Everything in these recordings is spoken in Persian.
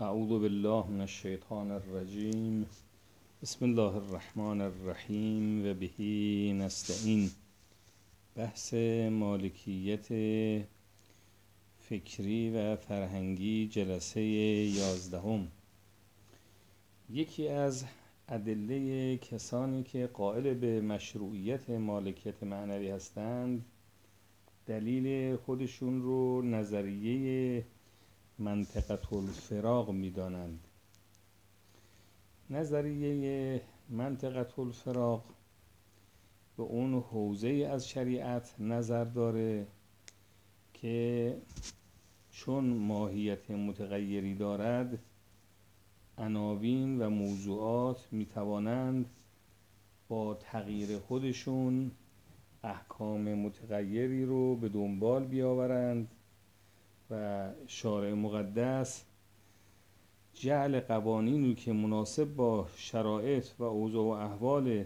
اعوذ بالله من الشیطان الرجیم بسم الله الرحمن الرحیم و بهی نستعین بحث مالکیت فکری و فرهنگی جلسه یازدهم. یکی از ادله کسانی که قائل به مشروعیت مالکیت معنوی هستند دلیل خودشون رو نظریه منطقه الفراغ می‌دانند. نظریه منطقه الفراغ به اون حوزه از شریعت نظر داره که چون ماهیت متغیری دارد عناوین و موضوعات می توانند با تغییر خودشون احکام متغیری رو به دنبال بیاورند. و شارع مقدس جعل قوانینی که مناسب با شرایط و اوضاع و احوال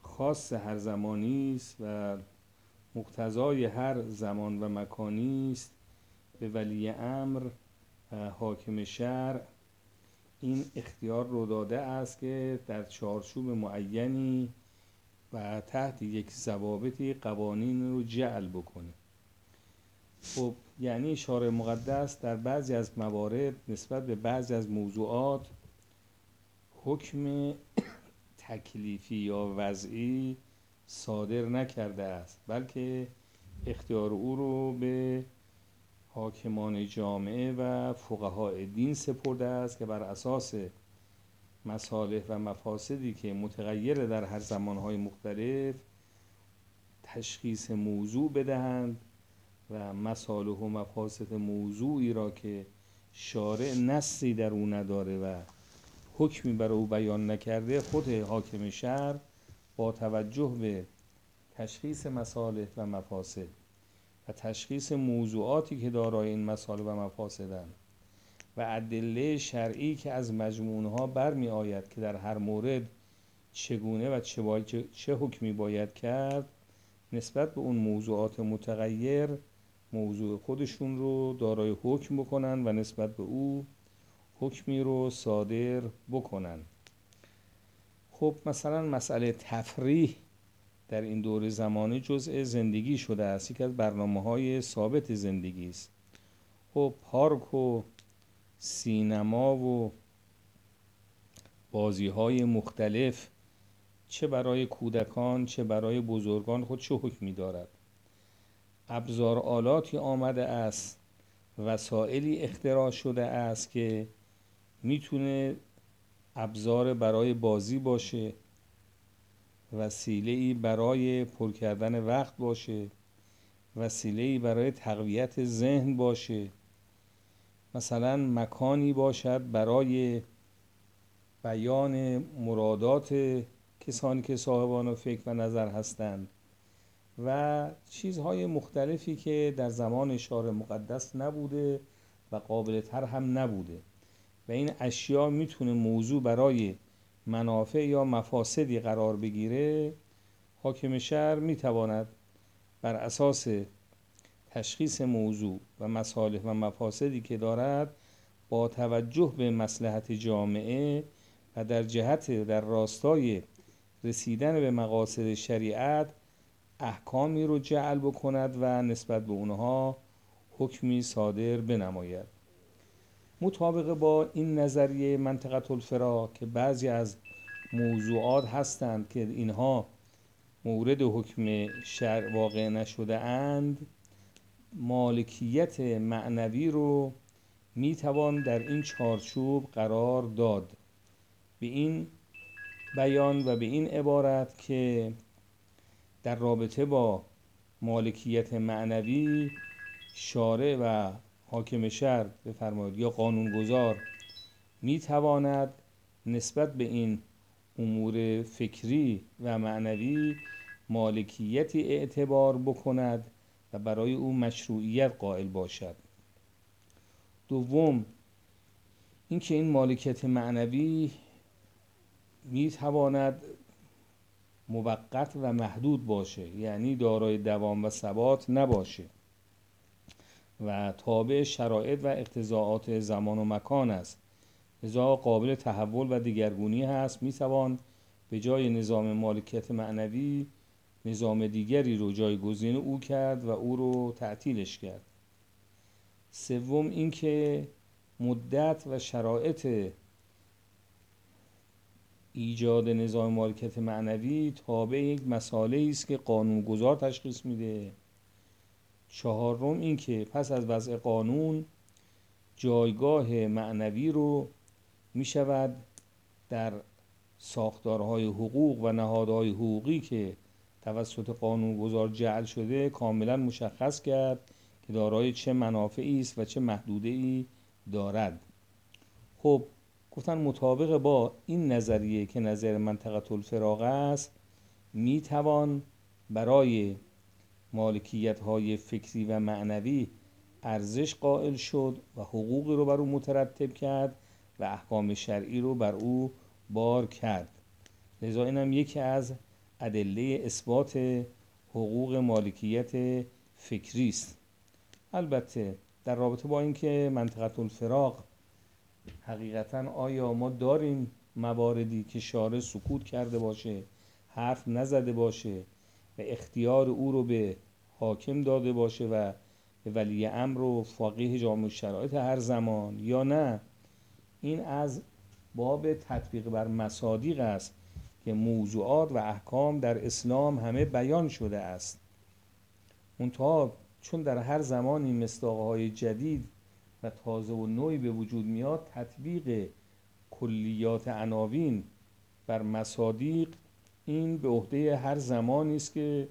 خاص هر زمانی است و مقتضای هر زمان و مکانی است به ولی امر حاکم شهر این اختیار رو داده است که در چارچوب معینی و تحت یک ضوابطی قوانین رو جعل بکنه. خب یعنی شارع مقدس در بعضی از موارد نسبت به بعضی از موضوعات حکم تکلیفی یا وضعی صادر نکرده است بلکه اختیار او رو به حاکمان جامعه و فقهای دین سپرده است که بر اساس مصالح و مفاسدی که متغیر در هر زمانهای مختلف تشخیص موضوع بدهند و مصالح و مفاسد موضوعی را که شارع نصی در او نداره و حکمی بر او بیان نکرده خود حاکم شهر با توجه به تشخیص مصالح و مفاسد و تشخیص موضوعاتی که دارای این مصالح و مفاسدند و ادله شرعی که از مجموعها برمی آید که در هر مورد چگونه و چه, چه حکمی باید کرد نسبت به اون موضوعات متغیر موضوع خودشون رو دارای حکم بکنن و نسبت به او حکمی رو صادر بکنن. خب مثلا مسئله تفریح در این دور زمانی جزء زندگی شده است. یکی از برنامه های ثابت زندگی است. خب پارک و سینما و بازی های مختلف چه برای کودکان چه برای بزرگان خود چه حکمی دارد. ابزار آلاتی آمده است وسائلی اختراع شده است که می‌تونه ابزار برای بازی باشه وسیله برای پر کردن وقت باشه وسیله برای تقویت ذهن باشه. مثلا مکانی باشد برای بیان مرادات کسانی که صاحبان فکر و نظر هستند. و چیزهای مختلفی که در زمان شار مقدس نبوده و قابل تر هم نبوده. و این اشیا می‌تونه موضوع برای منافع یا مفاسدی قرار بگیره. حاکم شهر می‌تواند بر اساس تشخیص موضوع و مصالح و مفاسدی که دارد با توجه به مسلحت جامعه و در جهت در راستای رسیدن به مقاصد شریعت احکامی رو جعل بکند و نسبت به اونها حکمی صادر بنماید. مطابق با این نظریه منطقه الفرا که بعضی از موضوعات هستند که اینها مورد حکم شرع واقع نشده اند مالکیت معنوی رو می توان در این چارچوب قرار داد. به این بیان و به این عبارت که در رابطه با مالکیت معنوی شارع و حاکم شهر بفرمایید یا قانونگذار می تواند نسبت به این امور فکری و معنوی مالکیتی اعتبار بکند و برای او مشروعیت قائل باشد. دوم اینکه این مالکیت معنوی می تواند موقت و محدود باشه یعنی دارای دوام و ثبات نباشه. و تابع شرایط و اقتضاعات زمان و مکان است. لذا قابل تحول و دیگرگونی هست می‌توان به جای نظام مالکیت معنوی نظام دیگری رو جایگزین او کرد و او رو تعطیلش کرد. سوم اینکه مدت و شرایط ایجاد نظام مالکیت معنوی تابع یک مساله است که قانونگذار تشخیص میده. چهارم اینکه پس از وضع قانون جایگاه معنوی رو می شود در ساختارهای حقوق و نهادهای حقوقی که توسط قانونگذار جعل شده کاملا مشخص کرد که دارای چه منافعی است و چه محدوده ای دارد. خب گفتن مطابق با این نظریه که نظر منطقه الفراغ است می توان برای مالکیت های فکری و معنوی ارزش قائل شد و حقوقی رو بر او مترتب کرد و احکام شرعی رو بر او بار کرد. لذا اینم یکی از ادله اثبات حقوق مالکیت فکری است. البته در رابطه با اینکه منطقه الفراغ حقیقتا آیا ما داریم مواردی که شارع سکوت کرده باشه حرف نزده باشه و اختیار او رو به حاکم داده باشه و به ولی امر و فقیه جامع شرایط هر زمان یا نه؟ این از باب تطبیق بر مصادیق است که موضوعات و احکام در اسلام همه بیان شده است. منتها چون در هر زمانی مستاقه های جدید و تازه و نوعی به وجود میاد تطبیق کلیات عناوین بر مصادیق. این به عهده هر زمانی است که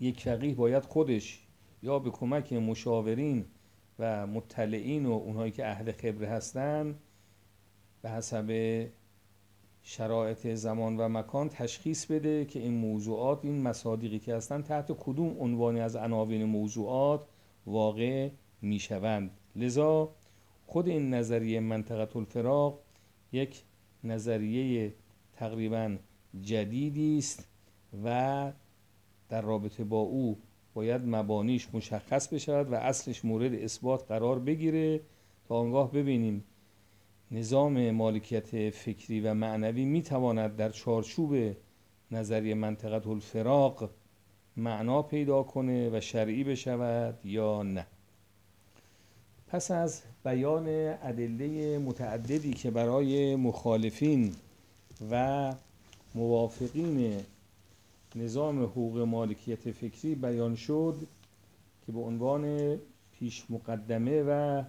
یک فقیه باید خودش یا به کمک مشاورین و مطلعین و اونهایی که اهل خبره هستند به حسب شرایط زمان و مکان تشخیص بده که این موضوعات این مصادیقی که هستن تحت کدوم عنوانی از عناوین موضوعات واقع می‌شوند. لذا خود این نظریه منطقه الفراغ یک نظریه تقریبا جدیدی است و در رابطه با او باید مبانیش مشخص بشود و اصلش مورد اثبات قرار بگیره تا آنگاه ببینیم نظام مالکیت فکری و معنوی می‌تواند در چارچوب نظریه منطقه الفراغ معنا پیدا کنه و شرعی بشود یا نه. پس از بیان ادله متعددی که برای مخالفین و موافقین نظام حقوق مالکیت فکری بیان شد که به عنوان پیش مقدمه و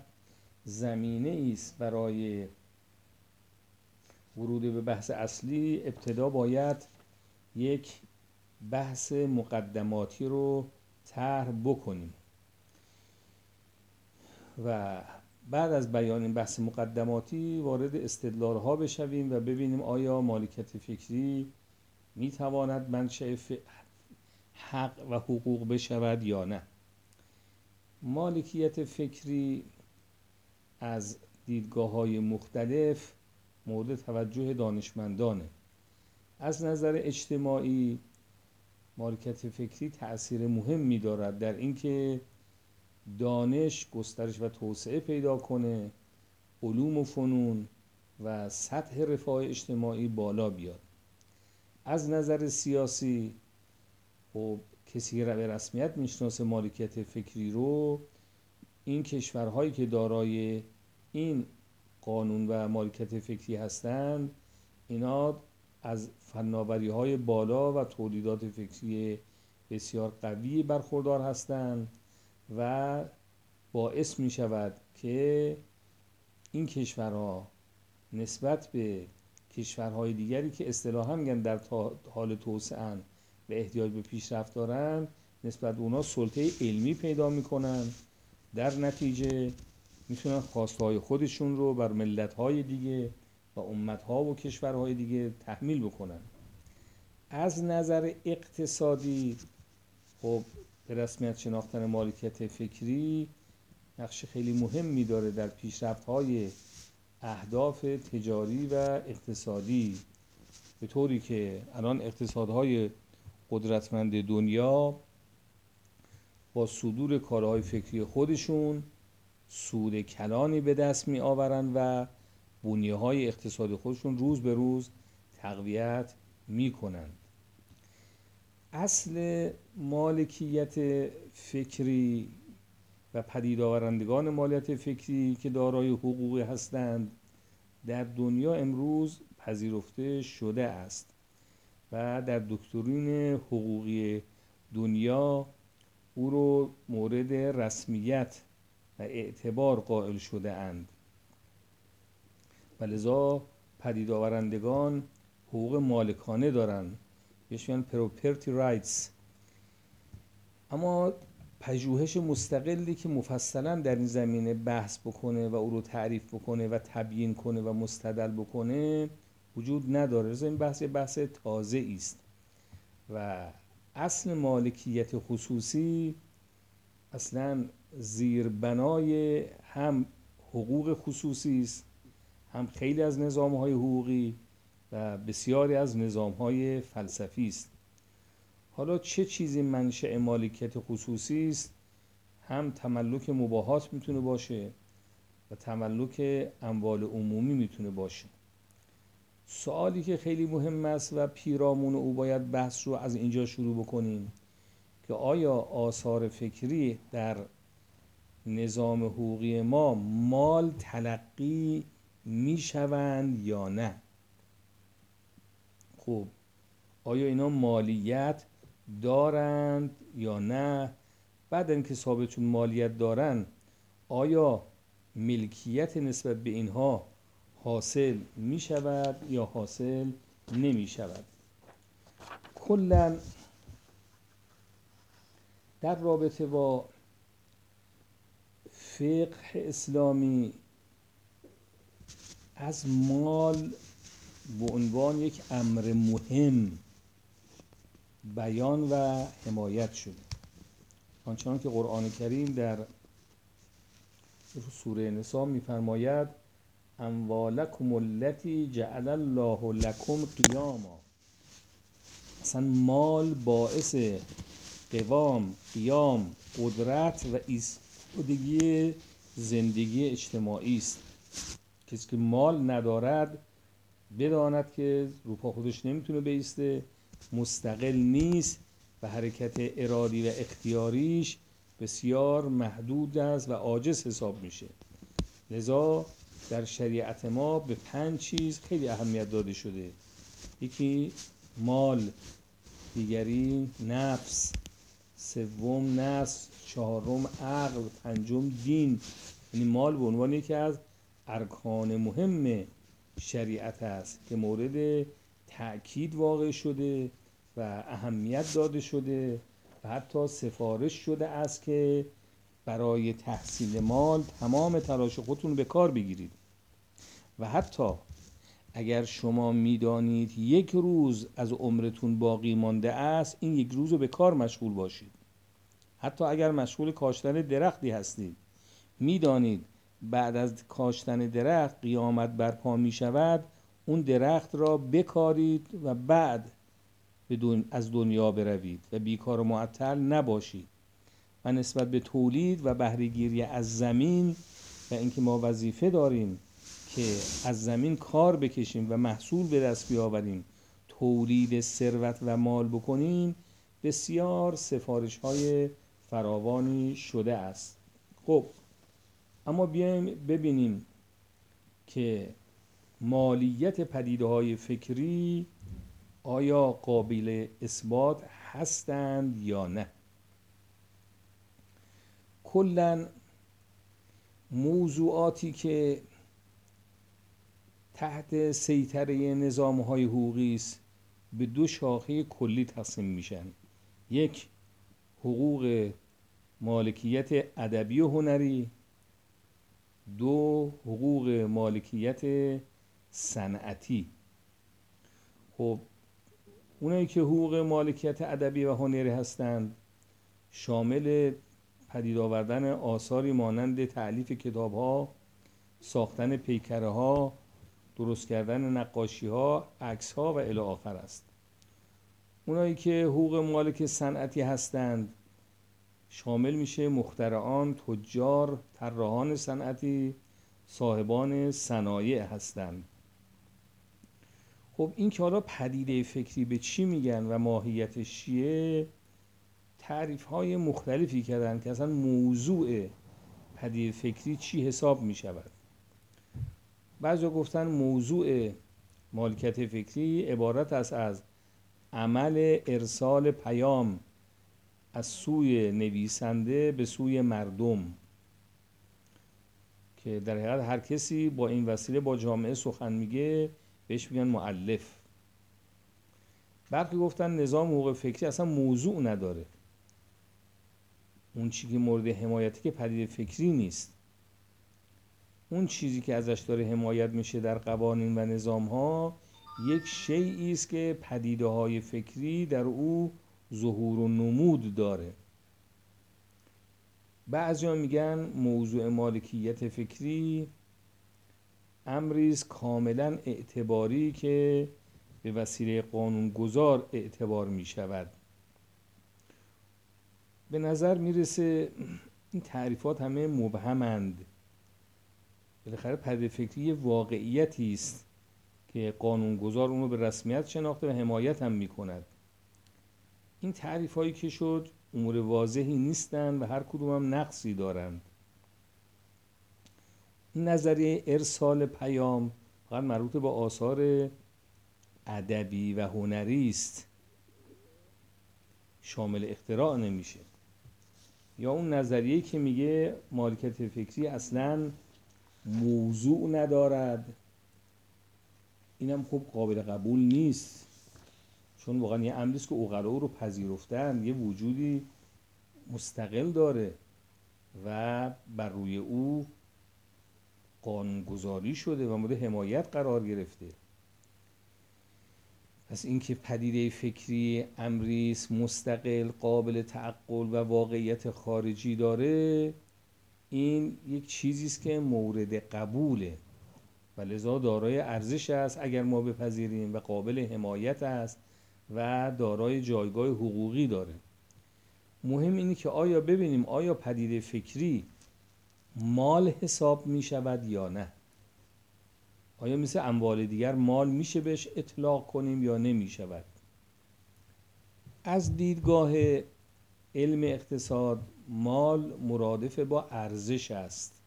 زمینه است برای ورود به بحث اصلی ابتدا باید یک بحث مقدماتی رو طرح بکنیم. و بعد از بیان این بحث مقدماتی وارد استدلال ها بشویم و ببینیم آیا مالکیت فکری می تواند منشأ حق و حقوق بشود یا نه. مالکیت فکری از دیدگاه های مختلف مورد توجه دانشمندانه. از نظر اجتماعی مالکیت فکری تأثیر مهمی دارد در اینکه دانش گسترش و توسعه پیدا کنه علوم و فنون و سطح رفاه اجتماعی بالا بیاد. از نظر سیاسی خب کسی را به رسمیت می‌شناسه مالکیت فکری رو این کشورهایی که دارای این قانون و مالکیت فکری هستند اینا از فناوری های بالا و تولیدات فکری بسیار قوی برخوردار هستند و باعث می شود که این کشورها نسبت به کشورهای دیگری که اصطلاحا میگن در حال توسعه و احتیاج به پیشرفت دارن نسبت به اونا سلطه علمی پیدا می‌کنن در نتیجه می‌تونن خواستهای خودشون رو بر ملتهای دیگه و امتها و کشورهای دیگه تحمیل بکنن. از نظر اقتصادی خب به رسمیت شناختن مالکیت فکری نقش خیلی مهمی داره در پیشرفت های اهداف تجاری و اقتصادی. به طوری که الان اقتصادهای قدرتمند دنیا با صدور کارهای فکری خودشون سود کلانی به دست می آورند و بنیه های اقتصادی خودشون روز به روز تقویت می‌کنند اصل مالکیت فکری و پدید آورندگان مالیت فکری که دارای حقوقی هستند در دنیا امروز پذیرفته شده است و در دکترین حقوقی دنیا او رو مورد رسمیت و اعتبار قائل شده اند. و لذا پدید آورندگان حقوق مالکانه دارند. بهش میگن property rights. اما پژوهش مستقلی که مفصلا در این زمینه بحث بکنه و او رو تعریف بکنه و تبیین کنه و مستدل بکنه وجود نداره. این بحث بحث تازه است. و اصل مالکیت خصوصی اصلا زیربنای هم حقوق خصوصی است هم خیلی از نظام های حقوقی و بسیاری از نظام های فلسفی است. حالا چه چیزی منشأ مالکیت خصوصی است؟ هم تملک مباهات می‌تونه باشه و تملک اموال عمومی می‌تونه باشه. سوالی که خیلی مهم است و پیرامون او باید بحث رو از اینجا شروع بکنیم که آیا آثار فکری در نظام حقوقی ما مال تلقی می‌شوند یا نه؟ خب آیا اینا مالیت دارند یا نه؟ بعد اینکه ثابتشون مالیت دارن آیا ملکیت نسبت به اینها حاصل می شود یا حاصل نمی شود کلا در رابطه با فقه اسلامی از مال به عنوان یک امر مهم بیان و حمایت شده. آنچنان که قرآن کریم در سوره نسا میفرماید اموالکم التي جعل الله لکم قیاما. اصلا مال باعث قوام قیام قدرت و ایستادگی زندگی اجتماعی است. کسی که مال ندارد بداند که روپا خودش نمی‌تونه بیسته مستقل نیست و حرکت ارادی و اختیاریش بسیار محدود است و عاجز حساب میشه. لذا در شریعت ما به پنج چیز خیلی اهمیت داده شده. یکی مال دیگری نفس سوم نفس چهارم عقل پنجم دین. یعنی مال به عنوان یکی از ارکان مهم شریعت است که مورد تأکید واقع شده و اهمیت داده شده و حتی سفارش شده است که برای تحصیل مال تمام تلاش خودتون به کار بگیرید. و حتی اگر شما می‌دانید یک روز از عمرتون باقی مانده است این یک روز رو به کار مشغول باشید. حتی اگر مشغول کاشتن درختی هستید می‌دانید بعد از کاشتن درخت قیامت برپا می شود اون درخت را بکارید و بعد از دنیا بروید و بیکار و معطل نباشید. و نسبت به تولید و بهرهگیری از زمین و اینکه ما وظیفه داریم که از زمین کار بکشیم و محصول به دست بیاوریم تولید ثروت و مال بکنیم بسیار سفارش های فراوانی شده است. خب اما بیایم ببینیم که مالیت پدیده های فکری آیا قابل اثبات هستند یا نه. کلا موضوعاتی که تحت سیطره نظام های حقوقی است به دو شاخه کلی تقسیم میشن. یک حقوق مالکیت ادبی و هنری. دو حقوق مالکیت صنعتی. خب اونایی که حقوق مالکیت ادبی و هنری هستند شامل پدید آوردن آثاری مانند تعلیف کتاب ها ساختن پیکره ها درست کردن نقاشی ها عکس ها و الی آخر است. اونایی که حقوق مالک صنعتی هستند شامل میشه مخترعان تجار طراحان صنعتی صاحبان صنایع هستند. خب این که حالا پدیده فکری به چی میگن و ماهیتش چیه تعریف های مختلفی کردن که اصلا موضوع پدیده فکری چی حساب می شود بعضا گفتن موضوع مالکیت فکری عبارت است از عمل ارسال پیام. از سوی نویسنده به سوی مردم که در حقیقت هر کسی با این وسیله با جامعه سخن میگه بهش میگن معلف برخی گفتن نظام حقوق فکری اصلا موضوع نداره. اون چیزی که مورد حمایتی که پدیده فکری نیست. اون چیزی که ازش داره حمایت میشه در قوانین و نظام ها یک شیعی است که پدیده های فکری در او ظهور و نمود داره. بعضی میگن موضوع مالکیت فکری امری کاملا اعتباری که به وسیله قانون گذار اعتبار می شود به نظر می‌رسه این تعریفات همه مبهمند. بالاخره پدیده فکری واقعیتی است که قانونگذار اونو به رسمیت شناخته و حمایت هم می کند این تعریف هایی که شد امور واضحی نیستند و هر کدوم هم نقصی دارند. این نظریه ارسال پیام فقط مربوط به آثار ادبی و هنری است. شامل اختراع نمیشه. یا اون نظریه که میگه مالکیت فکری اصلا موضوع ندارد. اینم خوب قابل قبول نیست. چون واقعا یه امری که اوغلا او رو پذیرفتن یه وجودی مستقل داره و بر روی او قانونگذاری شده و مورد حمایت قرار گرفته. پس اینکه پدیده فکری امریس مستقل قابل تعقل و واقعیت خارجی داره این یک چیزی است که مورد قبوله. و لذا دارای ارزش است اگر ما بپذیریم و قابل حمایت است و دارای جایگاه حقوقی داره. مهم اینه که آیا ببینیم آیا پدیده فکری مال حساب می شود یا نه. آیا مثل اموال دیگر مال میشه بهش اطلاق کنیم یا نمی شود. از دیدگاه علم اقتصاد مال مرادف با ارزش است.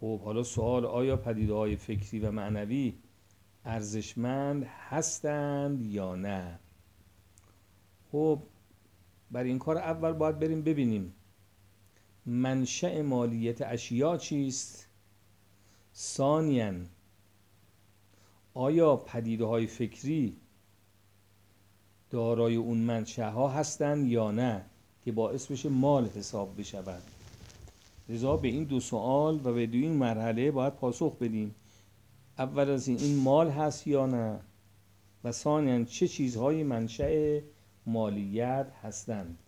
خب حالا سوال آیا پدیده های فکری و معنوی ارزشمند هستند یا نه. خب برای این کار اول باید بریم ببینیم منشأ مالیت اشیا چیست؟ ثانیا آیا پدیده های فکری دارای اون منشأ ها هستند یا نه که باعث بشه مال حساب بشود؟ لذا به این دو سوال و به دو این مرحله باید پاسخ بدیم. اول از این این مال هست یا نه؟ و ثانیا چه چیزهایی منشأ مالیت هستند؟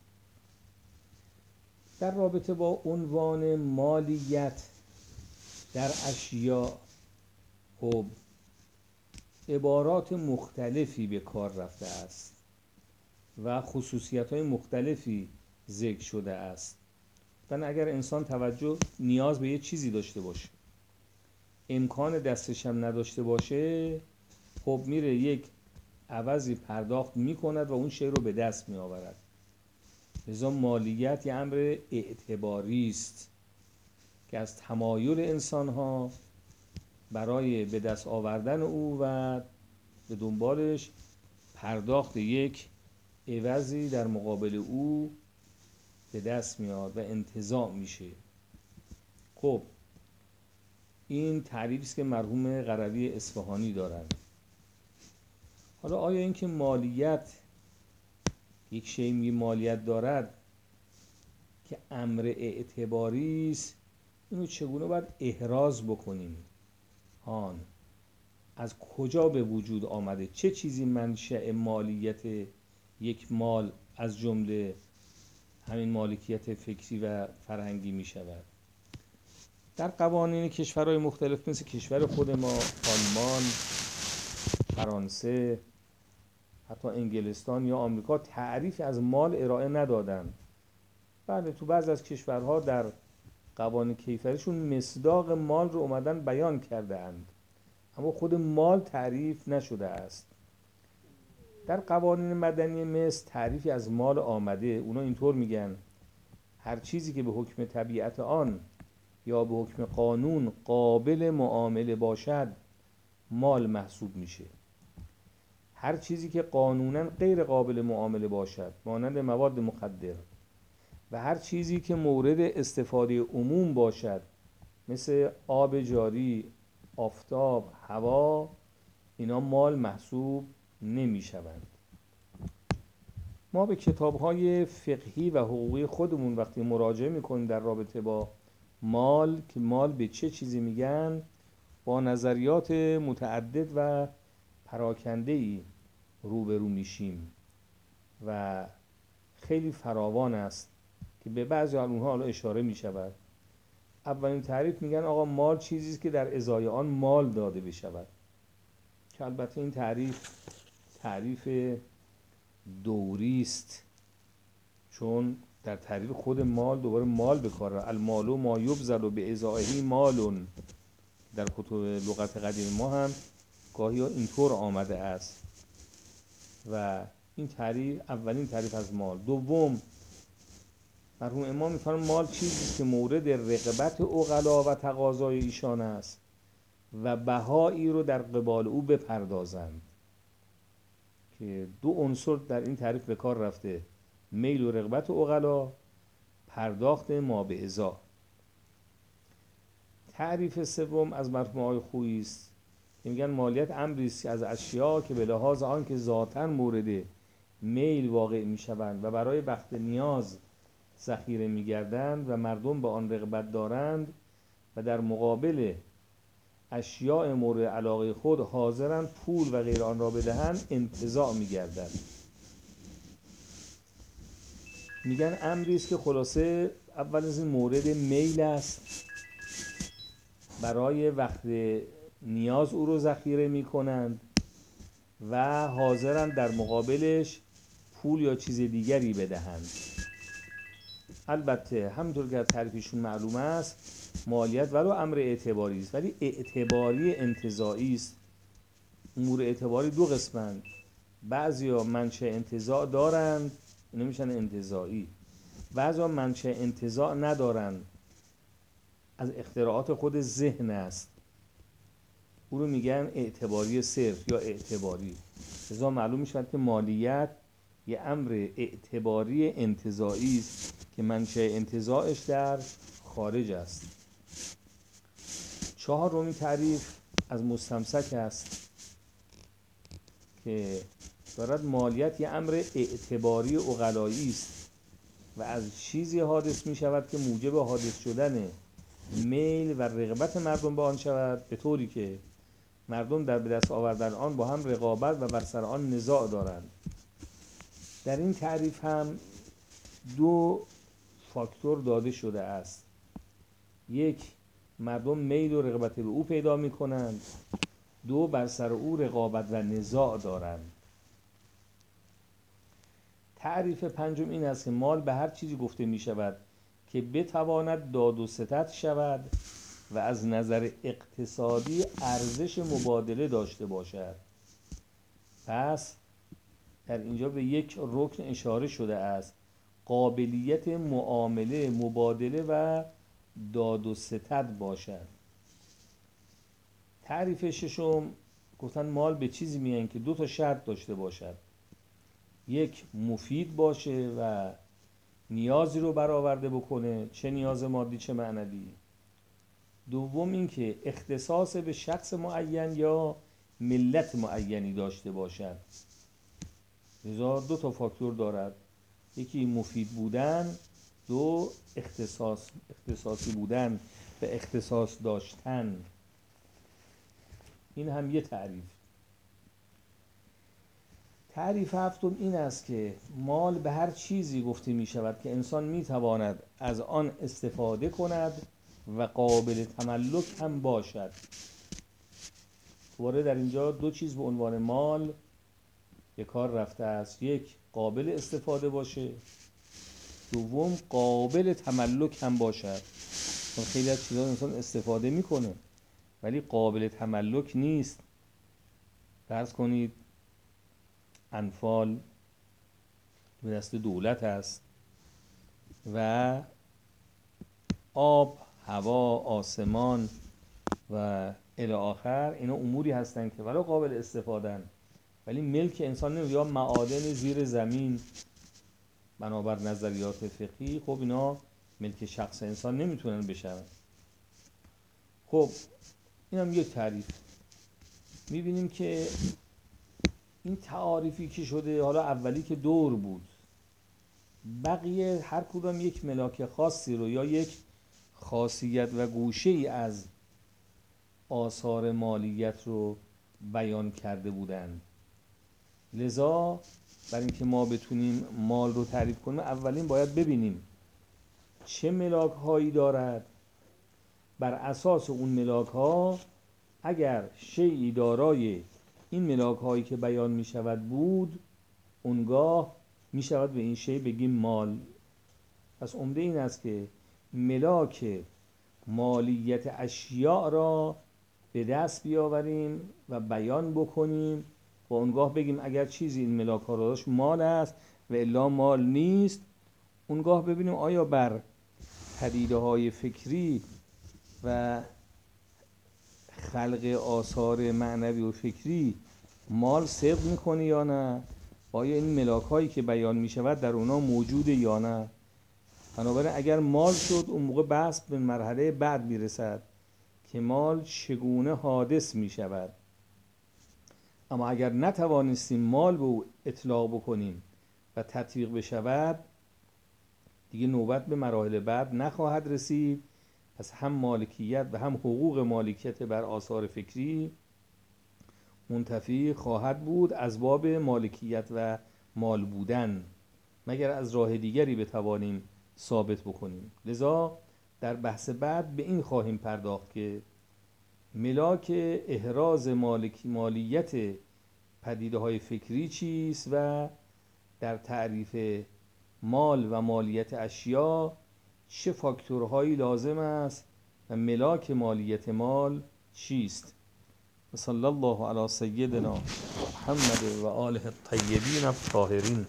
در رابطه با عنوان مالیت در اشیاء خب عبارات مختلفی به کار رفته است و خصوصیت های مختلفی ذکر شده است. بن اگر انسان توجه نیاز به یه چیزی داشته باشه. امکان دستش هم نداشته باشه خب میره یک عوضی پرداخت می‌کند و اون شی رو به دست می آورد لذا مالیت یه امر اعتباری است که از تمایل انسان ها برای به دست آوردن او و به دنبالش پرداخت یک عوضی در مقابل او به دست میاد و انتظام میشه. خب این تعریفی است که مرحوم قروی اصفهانی دارند حالا آیا اینکه مالیت یک شی می مالیت دارد که امر اعتباری است اینو چگونه باید احراز بکنیم؟ هان از کجا به وجود آمده؟ چه چیزی منشأ مالیت یک مال از جمله همین مالکیت فکری و فرهنگی می شود در قوانین کشورهای مختلف مثل کشور خود ما آلمان فرانسه حتی انگلستان یا آمریکا تعریف از مال ارائه ندادند بله تو بعض از کشورها در قوانین کیفریشون مصداق مال رو اومدن بیان کرده اند اما خود مال تعریف نشده است. در قوانین مدنی مصر تعریفی از مال آمده. اونا اینطور میگن هر چیزی که به حکم طبیعت آن یا به حکم قانون قابل معامله باشد مال محسوب میشه. هر چیزی که قانونا غیر قابل معامله باشد مانند مواد مخدر و هر چیزی که مورد استفاده عموم باشد مثل آب جاری آفتاب هوا اینا مال محسوب نمی شوند ما به کتاب های فقهی و حقوقی خودمون وقتی مراجعه می‌کنیم در رابطه با مال که مال به چه چیزی میگن؟ با نظریات متعدد و پراکنده ای روبرو میشیم و خیلی فراوان است که به بعضی از اونها حالا اشاره می شود اولین تعریف میگن آقا مال چیزی است که در ازای آن مال داده بشود. که البته این تعریف تعریف دوری است. چون در تعریف خود مال دوباره مال به کار المال و ما یبذل به ازایهی مال در کتب لغت قدیم ما هم گاهی اینطور آمده است. و این تعریف اولین تعریف از مال. دوم مرحوم امام میفرمان مال چیزی که مورد رقبت اغلا و تقاضای ایشان است و بهایی رو در قبال او بپردازند. که دو عنصر در این تعریف به کار رفته. میل و رغبت اغلا پرداخت ما به ازا تعریف سوم از مرحوم آقای خویی است. که میگن مالیت امری است از اشیا که به لحاظ آن که ذاتا مورد میل واقع می‌شوند و برای وقت نیاز ذخیره میگردند و مردم به آن رغبت دارند و در مقابل اشیاء مورد علاقه خود حاضرند پول و غیر آن را بدهند انتزاع میگردد. میگن امری است که خلاصه اول از این مورد میل است. برای وقت نیاز او رو ذخیره می‌کنند و حاضرند در مقابلش پول یا چیز دیگری بدهند. البته همونطور که تعریفشون معلوم است مالیت ولو امر اعتباری است ولی اعتباری انتظاعی است. امور اعتباری دو قسمند. بعضیا منشه انتظاع دارند اینا میشن انتظاعی بعضیا منشه انتظاع ندارند از اختراعات خود ذهن است. او رو میگن اعتباری صرف یا اعتباری. لذا معلوم می‌شود که مالیت یه امر اعتباری انتظاعی است که منشه انتظاعش در خارج است. چهار رومی تعریف از مستمسک است که دارد مالیت یه امر اعتباری اقلایی است و از چیزی حادث می شود که موجب حادث شدن میل و رغبت مردم به آن شود به طوری که مردم در به دست آوردن آن با هم رقابت و بر سر آن نزاع دارند. در این تعریف هم دو فاکتور داده شده است. یک مردم میل و رغبت به او پیدا می کنند دو بر سر او رقابت و نزاع دارند. تعریف پنجم این است که مال به هر چیزی گفته می شود که بتواند داد و ستت شود و از نظر اقتصادی ارزش مبادله داشته باشد. پس در اینجا به یک رکن اشاره شده است. قابلیت معامله مبادله و داد و ستد باشد. تعریف ششم گفتن مال به چیزی میگن که دو تا شرط داشته باشد. یک مفید باشه و نیازی رو برآورده بکنه چه نیاز مادی چه معنوی. دوم اینکه اختصاص به شخص معین یا ملت معینی داشته باشد. لذا دو تا فاکتور دارد. یکی مفید بودن دو اختصاص اختصاصی بودن و اختصاص داشتن. این هم یه تعریف. تعریف هفتم این است که مال به هر چیزی گفته می شود که انسان می تواند از آن استفاده کند و قابل تملک هم باشد. دوباره در اینجا دو چیز به عنوان مال به کار رفته است. یک قابل استفاده باشه. دوم قابل تملک هم باشد. چون خیلی از چیزا انسان استفاده می‌کنه ولی قابل تملک نیست. فرض کنید انفال به دست دولت است و آب هوا آسمان و الی آخر اینا اموری هستن که ولو قابل استفادن ولی ملک انسان یا معادن زیر زمین بنابر نظریات فقهی خب اینا ملک شخص انسان نمی‌تونن بشن خب این هم یک تعریف. می‌بینیم که این تعاریفی که شده حالا اولی که دور بود. بقیه هر کدام یک ملاک خاصی رو یا یک خاصیت و گوشه ای از آثار مالیت رو بیان کرده بودند لذا برای اینکه ما بتونیم مال رو تعریف کنیم اولین باید ببینیم چه ملاک هایی دارد. بر اساس اون ملاک ها اگر شیعی دارای این ملاک هایی که بیان می شود بود اونگاه می شود به این شی بگیم مال. پس عمده این است که ملاک مالیت اشیاء را به دست بیاوریم و بیان بکنیم و اونگاه بگیم اگر چیزی این ملاک ها را داشت مال است و الا مال نیست اونگاه ببینیم آیا بر پدیده های فکری و خلق آثار معنوی و فکری مال صدق می‌کنه یا نه؟ آیا این ملاک هایی که بیان می شود در اونا موجوده یا نه؟ بنابراین اگر مال شد اون موقع بحث به مرحله بعد می‌رسد که مال چگونه حادث می شود اما اگر نتوانستیم مال به او اطلاق بکنیم و تطبیق بشود دیگه نوبت به مراحل بعد نخواهد رسید. پس هم مالکیت و هم حقوق مالکیت بر آثار فکری منتفی خواهد بود از باب مالکیت و مال بودن مگر از راه دیگری بتوانیم ثابت بکنیم. لذا در بحث بعد به این خواهیم پرداخت که ملاک احراز مالکی مالیت پدیده های فکری چیست و در تعریف مال و مالیت اشیا چه فاکتورهایی لازم است و ملاک مالیت مال چیست. صلی الله علی سیدنا محمد و آله الطیبین الطاهرین.